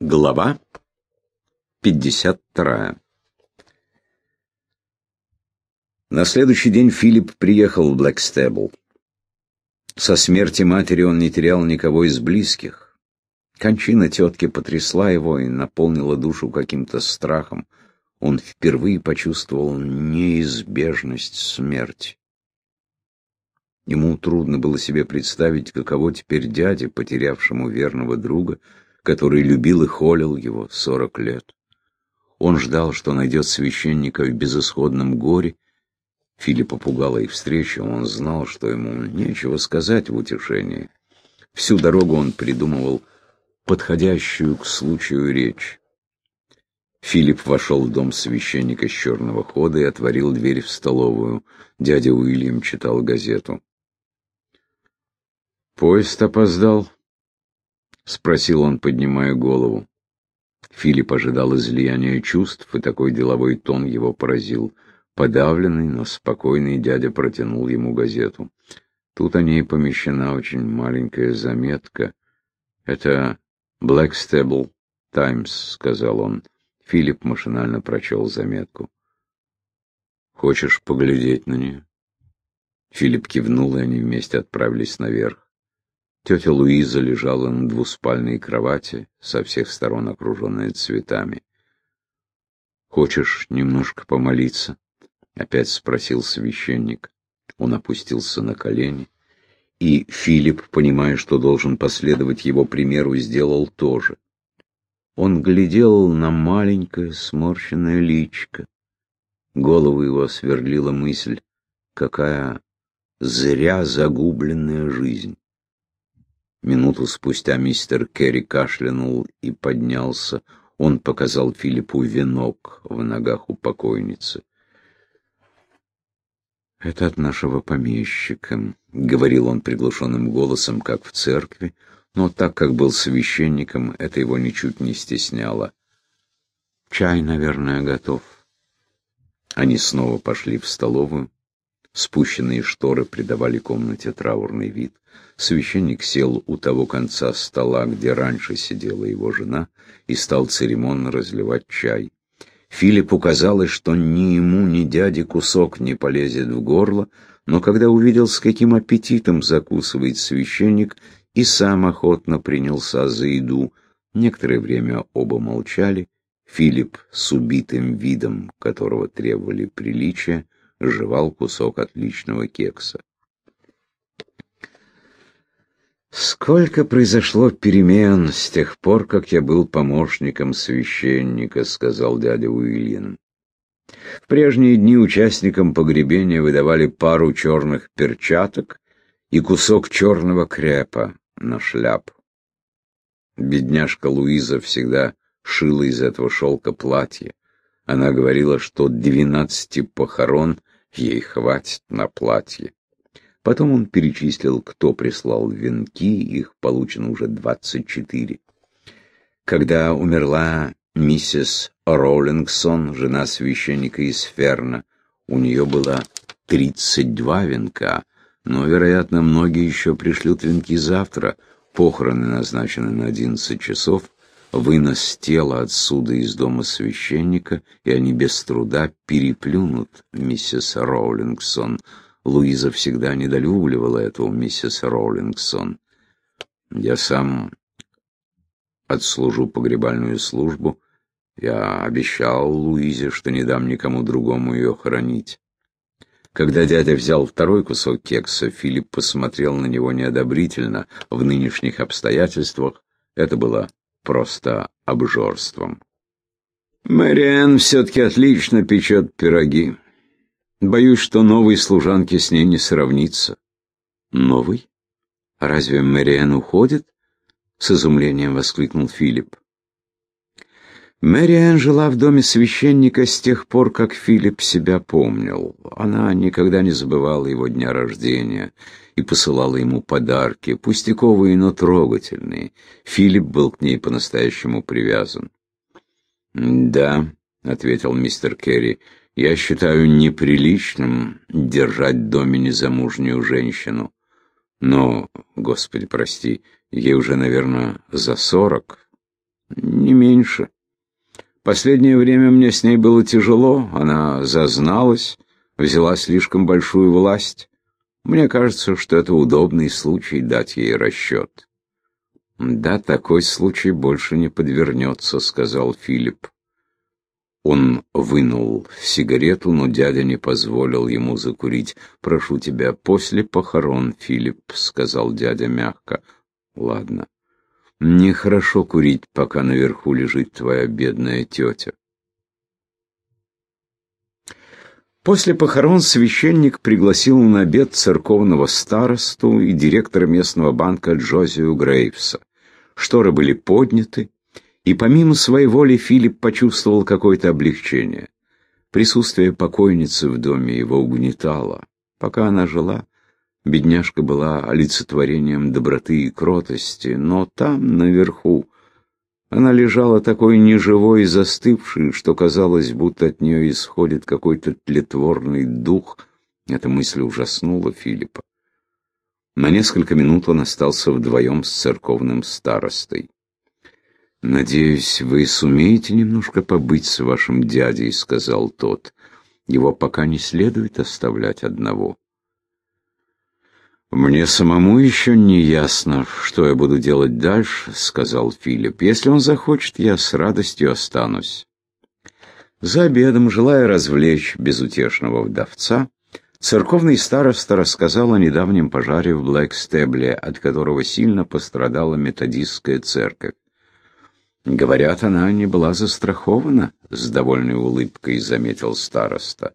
Глава 52 На следующий день Филипп приехал в Блэкстебл. Со смерти матери он не терял никого из близких. Кончина тетки потрясла его и наполнила душу каким-то страхом. Он впервые почувствовал неизбежность смерти. Ему трудно было себе представить, каково теперь дяде, потерявшему верного друга, который любил и холил его сорок лет. Он ждал, что найдет священника в безысходном горе. Филиппа пугала их встреча, он знал, что ему нечего сказать в утешении. Всю дорогу он придумывал подходящую к случаю речь. Филипп вошел в дом священника с черного хода и отворил дверь в столовую. Дядя Уильям читал газету. «Поезд опоздал?» — спросил он, поднимая голову. Филипп ожидал излияния чувств, и такой деловой тон его поразил. Подавленный, но спокойный дядя протянул ему газету. Тут о ней помещена очень маленькая заметка. «Это Blackstable Times», — сказал он. Филипп машинально прочел заметку. «Хочешь поглядеть на нее?» Филипп кивнул, и они вместе отправились наверх. Тетя Луиза лежала на двуспальной кровати, со всех сторон окруженная цветами. «Хочешь немножко помолиться?» — опять спросил священник. Он опустился на колени, и Филипп, понимая, что должен последовать его примеру, сделал то же. Он глядел на маленькое сморщенное личико. Голову его сверлила мысль, какая зря загубленная жизнь. Минуту спустя мистер Керри кашлянул и поднялся. Он показал Филиппу венок в ногах у покойницы. «Это от нашего помещика», — говорил он приглушенным голосом, как в церкви, но так как был священником, это его ничуть не стесняло. «Чай, наверное, готов». Они снова пошли в столовую. Спущенные шторы придавали комнате траурный вид. Священник сел у того конца стола, где раньше сидела его жена, и стал церемонно разливать чай. Филиппу казалось, что ни ему, ни дяде кусок не полезет в горло, но когда увидел, с каким аппетитом закусывает священник, и сам охотно принялся за еду, некоторое время оба молчали, Филипп с убитым видом, которого требовали приличия, жевал кусок отличного кекса. «Сколько произошло перемен с тех пор, как я был помощником священника», — сказал дядя Уильям. В прежние дни участникам погребения выдавали пару черных перчаток и кусок черного крепа на шляпу. Бедняжка Луиза всегда шила из этого шелка платье. Она говорила, что двенадцати похорон ей хватит на платье. Потом он перечислил, кто прислал венки, их получено уже двадцать четыре. Когда умерла миссис Роллингсон, жена священника из Ферна, у нее было тридцать два венка, но, вероятно, многие еще пришлют венки завтра. Похороны назначены на одиннадцать часов, вынос тела отсюда из дома священника, и они без труда переплюнут миссис Роулингсон. Луиза всегда недолюбливала этого миссис Роулингсон. Я сам отслужу погребальную службу. Я обещал Луизе, что не дам никому другому ее хоронить. Когда дядя взял второй кусок кекса, Филипп посмотрел на него неодобрительно. В нынешних обстоятельствах это было просто обжорством. Мэриэн все-таки отлично печет пироги. Боюсь, что новой служанке с ней не сравнится. Новый? Разве Мэриэн уходит? С изумлением воскликнул Филипп. Мэриэн жила в доме священника с тех пор, как Филипп себя помнил. Она никогда не забывала его дня рождения и посылала ему подарки, пустяковые, но трогательные. Филипп был к ней по-настоящему привязан. «Да», — ответил мистер Керри, — «я считаю неприличным держать в доме незамужнюю женщину. Но, Господи, прости, ей уже, наверное, за сорок». Не меньше. Последнее время мне с ней было тяжело, она зазналась, взяла слишком большую власть. Мне кажется, что это удобный случай дать ей расчет. «Да, такой случай больше не подвернется», — сказал Филипп. Он вынул сигарету, но дядя не позволил ему закурить. «Прошу тебя, после похорон, Филипп», — сказал дядя мягко. «Ладно. Нехорошо курить, пока наверху лежит твоя бедная тетя». После похорон священник пригласил на обед церковного старосту и директора местного банка Джозию Грейвса. Шторы были подняты, и помимо своей воли Филипп почувствовал какое-то облегчение. Присутствие покойницы в доме его угнетало. Пока она жила, бедняжка была олицетворением доброты и кротости, но там, наверху, она лежала такой неживой и застывшей, что казалось, будто от нее исходит какой-то тлетворный дух. Эта мысль ужаснула Филиппа. На несколько минут он остался вдвоем с церковным старостой. «Надеюсь, вы сумеете немножко побыть с вашим дядей», — сказал тот. «Его пока не следует оставлять одного». «Мне самому еще не ясно, что я буду делать дальше», — сказал Филипп. «Если он захочет, я с радостью останусь». За обедом, желая развлечь безутешного вдовца, церковный староста рассказал о недавнем пожаре в Блэкстебле, от которого сильно пострадала методистская церковь. Говорят, она не была застрахована, — с довольной улыбкой заметил староста.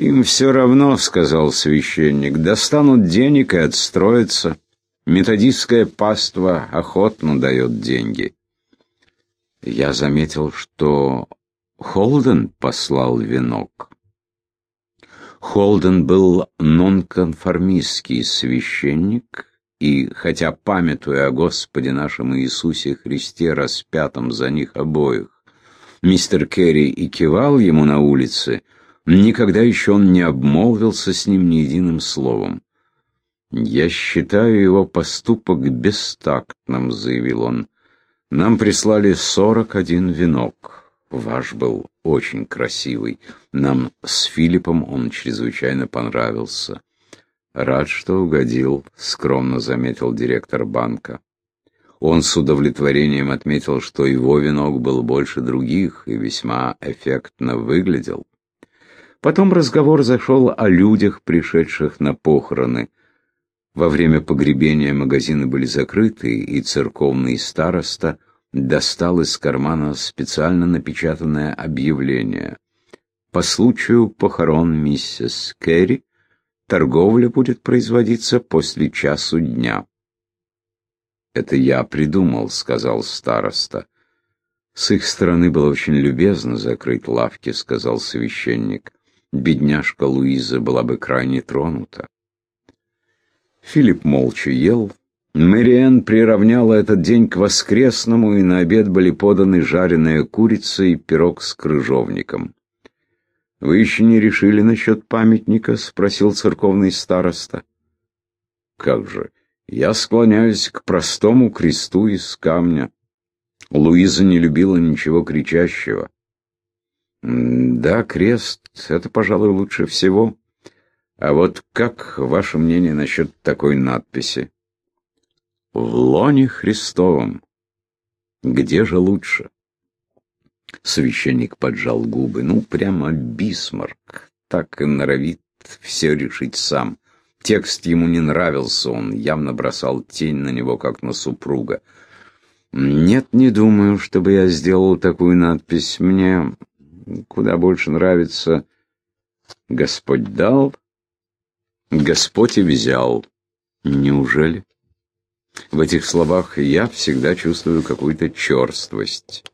«Им все равно», — сказал священник, — «достанут денег и отстроятся. Методистская паства охотно дает деньги». Я заметил, что Холден послал венок. Холден был нонконформистский священник, и, хотя памятуя о Господе нашем Иисусе Христе, распятом за них обоих, мистер Керри и кивал ему на улице, — Никогда еще он не обмолвился с ним ни единым словом. «Я считаю его поступок бестактным», — заявил он. «Нам прислали сорок один венок. Ваш был очень красивый. Нам с Филиппом он чрезвычайно понравился». «Рад, что угодил», — скромно заметил директор банка. Он с удовлетворением отметил, что его венок был больше других и весьма эффектно выглядел. Потом разговор зашел о людях, пришедших на похороны. Во время погребения магазины были закрыты, и церковный староста достал из кармана специально напечатанное объявление. По случаю похорон миссис Керри торговля будет производиться после часу дня. «Это я придумал», — сказал староста. «С их стороны было очень любезно закрыть лавки», — сказал священник бедняжка Луиза была бы крайне тронута. Филипп молча ел. Мэриэн приравняла этот день к воскресному, и на обед были поданы жареная курица и пирог с крыжовником. «Вы еще не решили насчет памятника?» — спросил церковный староста. «Как же, я склоняюсь к простому кресту из камня. Луиза не любила ничего кричащего». Да, крест — это, пожалуй, лучше всего. А вот как ваше мнение насчет такой надписи? В лоне Христовом. Где же лучше? Священник поджал губы. Ну, прямо Бисмарк. Так и норовит все решить сам. Текст ему не нравился, он явно бросал тень на него, как на супруга. «Нет, не думаю, чтобы я сделал такую надпись. Мне куда больше нравится «Господь дал, Господь и взял». Неужели? В этих словах я всегда чувствую какую-то черствость.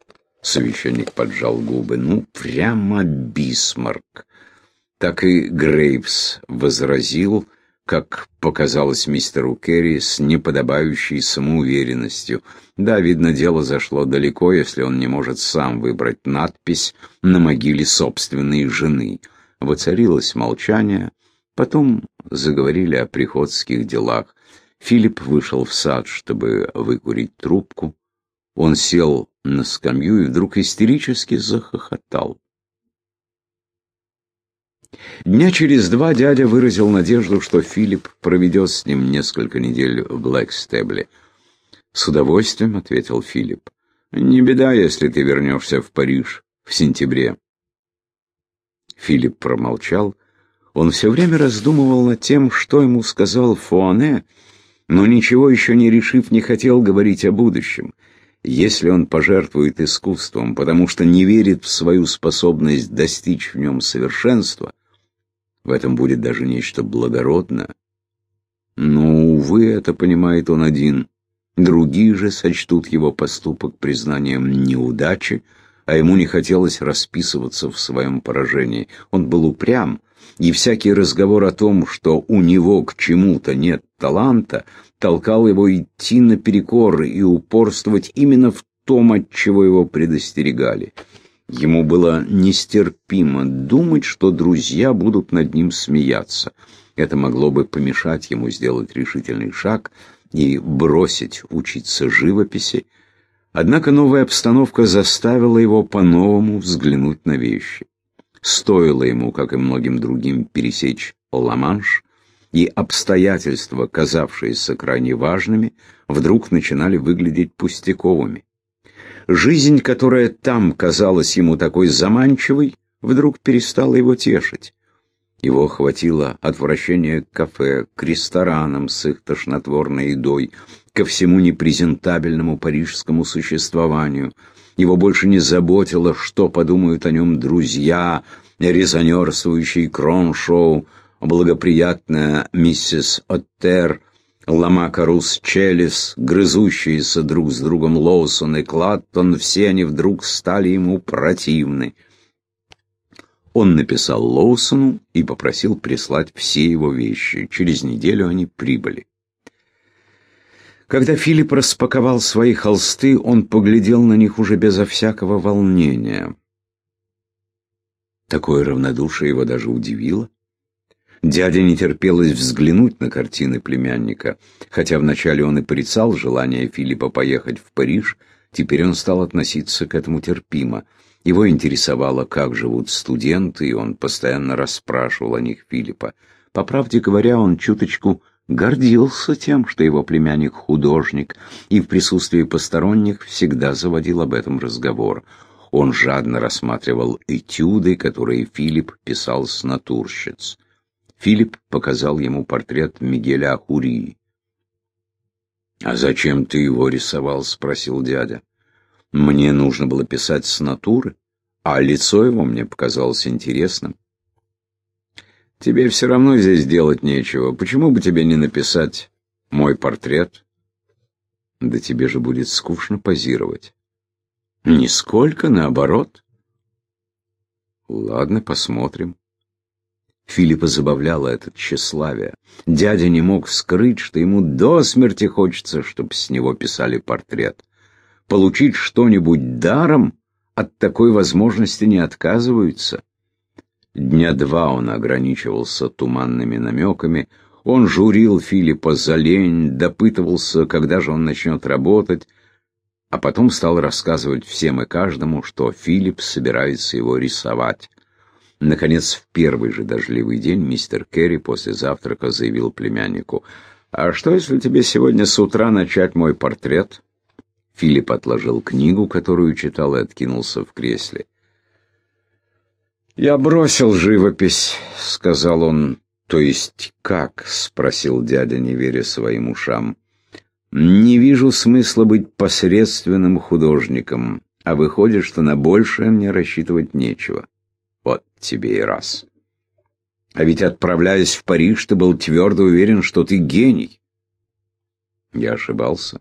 Священник поджал губы. Ну, прямо Бисмарк. Так и Грейвс возразил, как показалось мистеру Керри, с неподобающей самоуверенностью. Да, видно, дело зашло далеко, если он не может сам выбрать надпись на могиле собственной жены. Воцарилось молчание, потом заговорили о приходских делах. Филипп вышел в сад, чтобы выкурить трубку. Он сел на скамью и вдруг истерически захохотал. Дня через два дядя выразил надежду, что Филипп проведет с ним несколько недель в Блэкстебле. «С удовольствием», — ответил Филипп. «Не беда, если ты вернешься в Париж в сентябре». Филипп промолчал. Он все время раздумывал над тем, что ему сказал Фуане, но ничего еще не решив, не хотел говорить о будущем. Если он пожертвует искусством, потому что не верит в свою способность достичь в нем совершенства, в этом будет даже нечто благородное. Но, увы, это понимает он один. Другие же сочтут его поступок признанием неудачи, а ему не хотелось расписываться в своем поражении. Он был упрям, и всякий разговор о том, что у него к чему-то нет таланта, толкал его идти наперекор и упорствовать именно в том, от чего его предостерегали. Ему было нестерпимо думать, что друзья будут над ним смеяться. Это могло бы помешать ему сделать решительный шаг и бросить учиться живописи, Однако новая обстановка заставила его по-новому взглянуть на вещи. Стоило ему, как и многим другим, пересечь Ла-Манш, и обстоятельства, казавшиеся крайне важными, вдруг начинали выглядеть пустяковыми. Жизнь, которая там казалась ему такой заманчивой, вдруг перестала его тешить. Его охватило отвращение к кафе, к ресторанам с их тошнотворной едой, ко всему непрезентабельному парижскому существованию. Его больше не заботило, что подумают о нем друзья, резонерствующий Кроншоу, благоприятная миссис Оттер, Ламакарус Челлис, грызущиеся друг с другом Лоусон и Клаттон, все они вдруг стали ему противны. Он написал Лоусону и попросил прислать все его вещи. Через неделю они прибыли. Когда Филипп распаковал свои холсты, он поглядел на них уже безо всякого волнения. Такое равнодушие его даже удивило. Дядя не терпелось взглянуть на картины племянника. Хотя вначале он и порицал желание Филиппа поехать в Париж, теперь он стал относиться к этому терпимо. Его интересовало, как живут студенты, и он постоянно расспрашивал о них Филиппа. По правде говоря, он чуточку гордился тем, что его племянник художник, и в присутствии посторонних всегда заводил об этом разговор. Он жадно рассматривал этюды, которые Филипп писал с натурщиц. Филипп показал ему портрет Мигеля Ахурии. «А зачем ты его рисовал?» — спросил дядя. «Мне нужно было писать с натуры, а лицо его мне показалось интересным». Тебе все равно здесь делать нечего. Почему бы тебе не написать мой портрет? Да тебе же будет скучно позировать. Нисколько, наоборот. Ладно, посмотрим. Филиппа забавляло это тщеславие. Дядя не мог скрыть, что ему до смерти хочется, чтобы с него писали портрет. Получить что-нибудь даром от такой возможности не отказываются. Дня два он ограничивался туманными намеками. Он журил Филиппа за лень, допытывался, когда же он начнет работать, а потом стал рассказывать всем и каждому, что Филипп собирается его рисовать. Наконец, в первый же дождливый день мистер Керри после завтрака заявил племяннику, «А что, если тебе сегодня с утра начать мой портрет?» Филипп отложил книгу, которую читал, и откинулся в кресле. «Я бросил живопись», — сказал он. «То есть как?» — спросил дядя, не веря своим ушам. «Не вижу смысла быть посредственным художником, а выходит, что на большее мне рассчитывать нечего. Вот тебе и раз. А ведь, отправляясь в Париж, ты был твердо уверен, что ты гений». Я ошибался.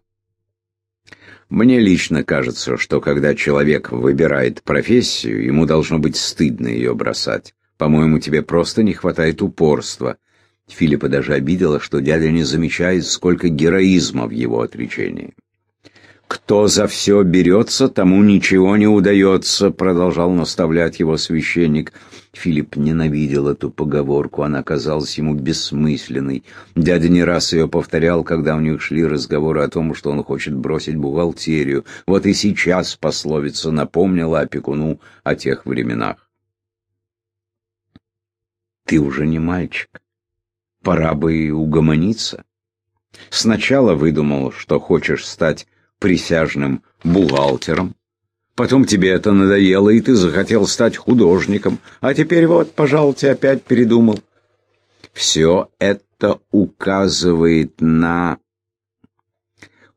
Мне лично кажется, что когда человек выбирает профессию, ему должно быть стыдно ее бросать. По-моему, тебе просто не хватает упорства. Филиппа даже обидела, что дядя не замечает, сколько героизма в его отречении. «Кто за все берется, тому ничего не удается», — продолжал наставлять его священник. Филипп ненавидел эту поговорку, она казалась ему бессмысленной. Дядя не раз ее повторял, когда у них шли разговоры о том, что он хочет бросить бухгалтерию. Вот и сейчас пословица напомнила опекуну о тех временах. «Ты уже не мальчик. Пора бы и угомониться. Сначала выдумал, что хочешь стать присяжным бухгалтером. Потом тебе это надоело, и ты захотел стать художником. А теперь вот, пожалуйста, опять передумал. Все это указывает на...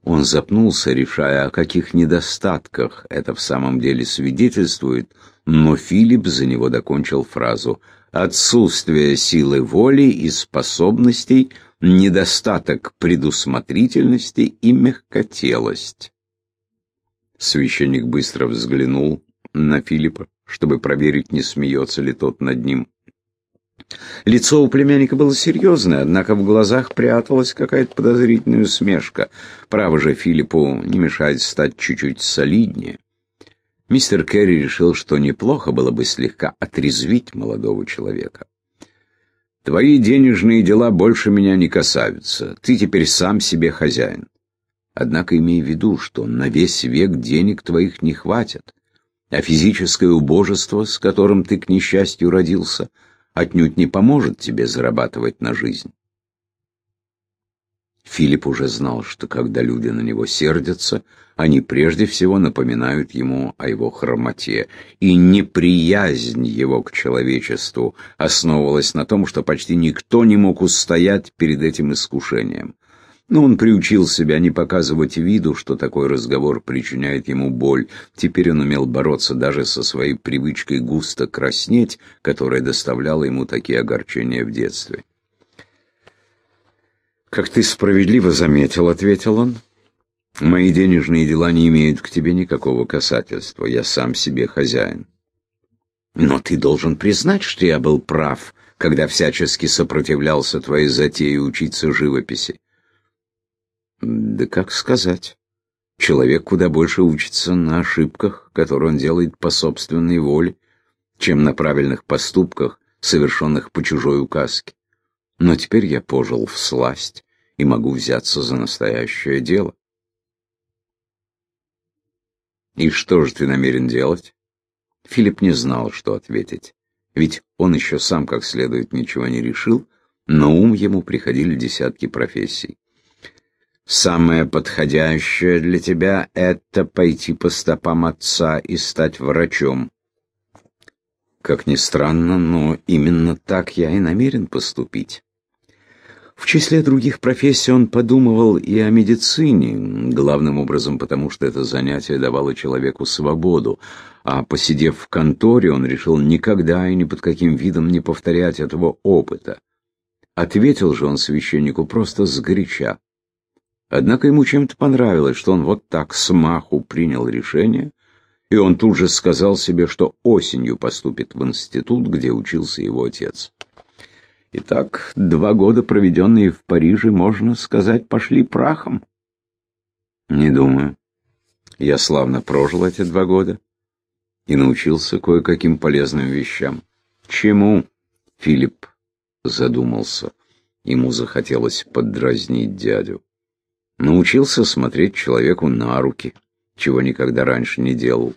Он запнулся, решая, о каких недостатках это в самом деле свидетельствует, но Филипп за него докончил фразу «Отсутствие силы воли и способностей – недостаток предусмотрительности и мягкотелость. Священник быстро взглянул на Филиппа, чтобы проверить, не смеется ли тот над ним. Лицо у племянника было серьезное, однако в глазах пряталась какая-то подозрительная усмешка. Право же Филиппу не мешает стать чуть-чуть солиднее. Мистер Керри решил, что неплохо было бы слегка отрезвить молодого человека. Твои денежные дела больше меня не касаются. Ты теперь сам себе хозяин. Однако имей в виду, что на весь век денег твоих не хватит, а физическое убожество, с которым ты, к несчастью, родился, отнюдь не поможет тебе зарабатывать на жизнь. Филипп уже знал, что когда люди на него сердятся, они прежде всего напоминают ему о его хромоте, и неприязнь его к человечеству основывалась на том, что почти никто не мог устоять перед этим искушением. Но он приучил себя не показывать виду, что такой разговор причиняет ему боль. Теперь он умел бороться даже со своей привычкой густо краснеть, которая доставляла ему такие огорчения в детстве. «Как ты справедливо заметил», — ответил он, — «мои денежные дела не имеют к тебе никакого касательства, я сам себе хозяин». «Но ты должен признать, что я был прав, когда всячески сопротивлялся твоей затее учиться живописи». «Да как сказать?» Человек куда больше учится на ошибках, которые он делает по собственной воле, чем на правильных поступках, совершенных по чужой указке. Но теперь я пожил в сласть и могу взяться за настоящее дело. И что же ты намерен делать? Филипп не знал, что ответить, ведь он еще сам как следует ничего не решил, но ум ему приходили десятки профессий. Самое подходящее для тебя — это пойти по стопам отца и стать врачом. Как ни странно, но именно так я и намерен поступить. В числе других профессий он подумывал и о медицине, главным образом потому, что это занятие давало человеку свободу, а посидев в конторе, он решил никогда и ни под каким видом не повторять этого опыта. Ответил же он священнику просто сгоряча. Однако ему чем-то понравилось, что он вот так смаху принял решение, и он тут же сказал себе, что осенью поступит в институт, где учился его отец. Итак, два года, проведенные в Париже, можно сказать, пошли прахом. Не думаю. Я славно прожил эти два года и научился кое-каким полезным вещам. Чему? Филипп задумался. Ему захотелось поддразнить дядю. Научился смотреть человеку на руки, чего никогда раньше не делал.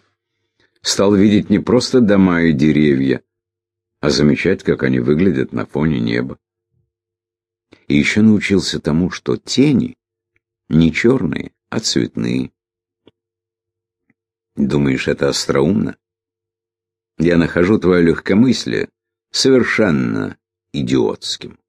Стал видеть не просто дома и деревья, а замечать, как они выглядят на фоне неба. И еще научился тому, что тени не черные, а цветные. Думаешь, это остроумно? Я нахожу твое легкомыслие совершенно идиотским.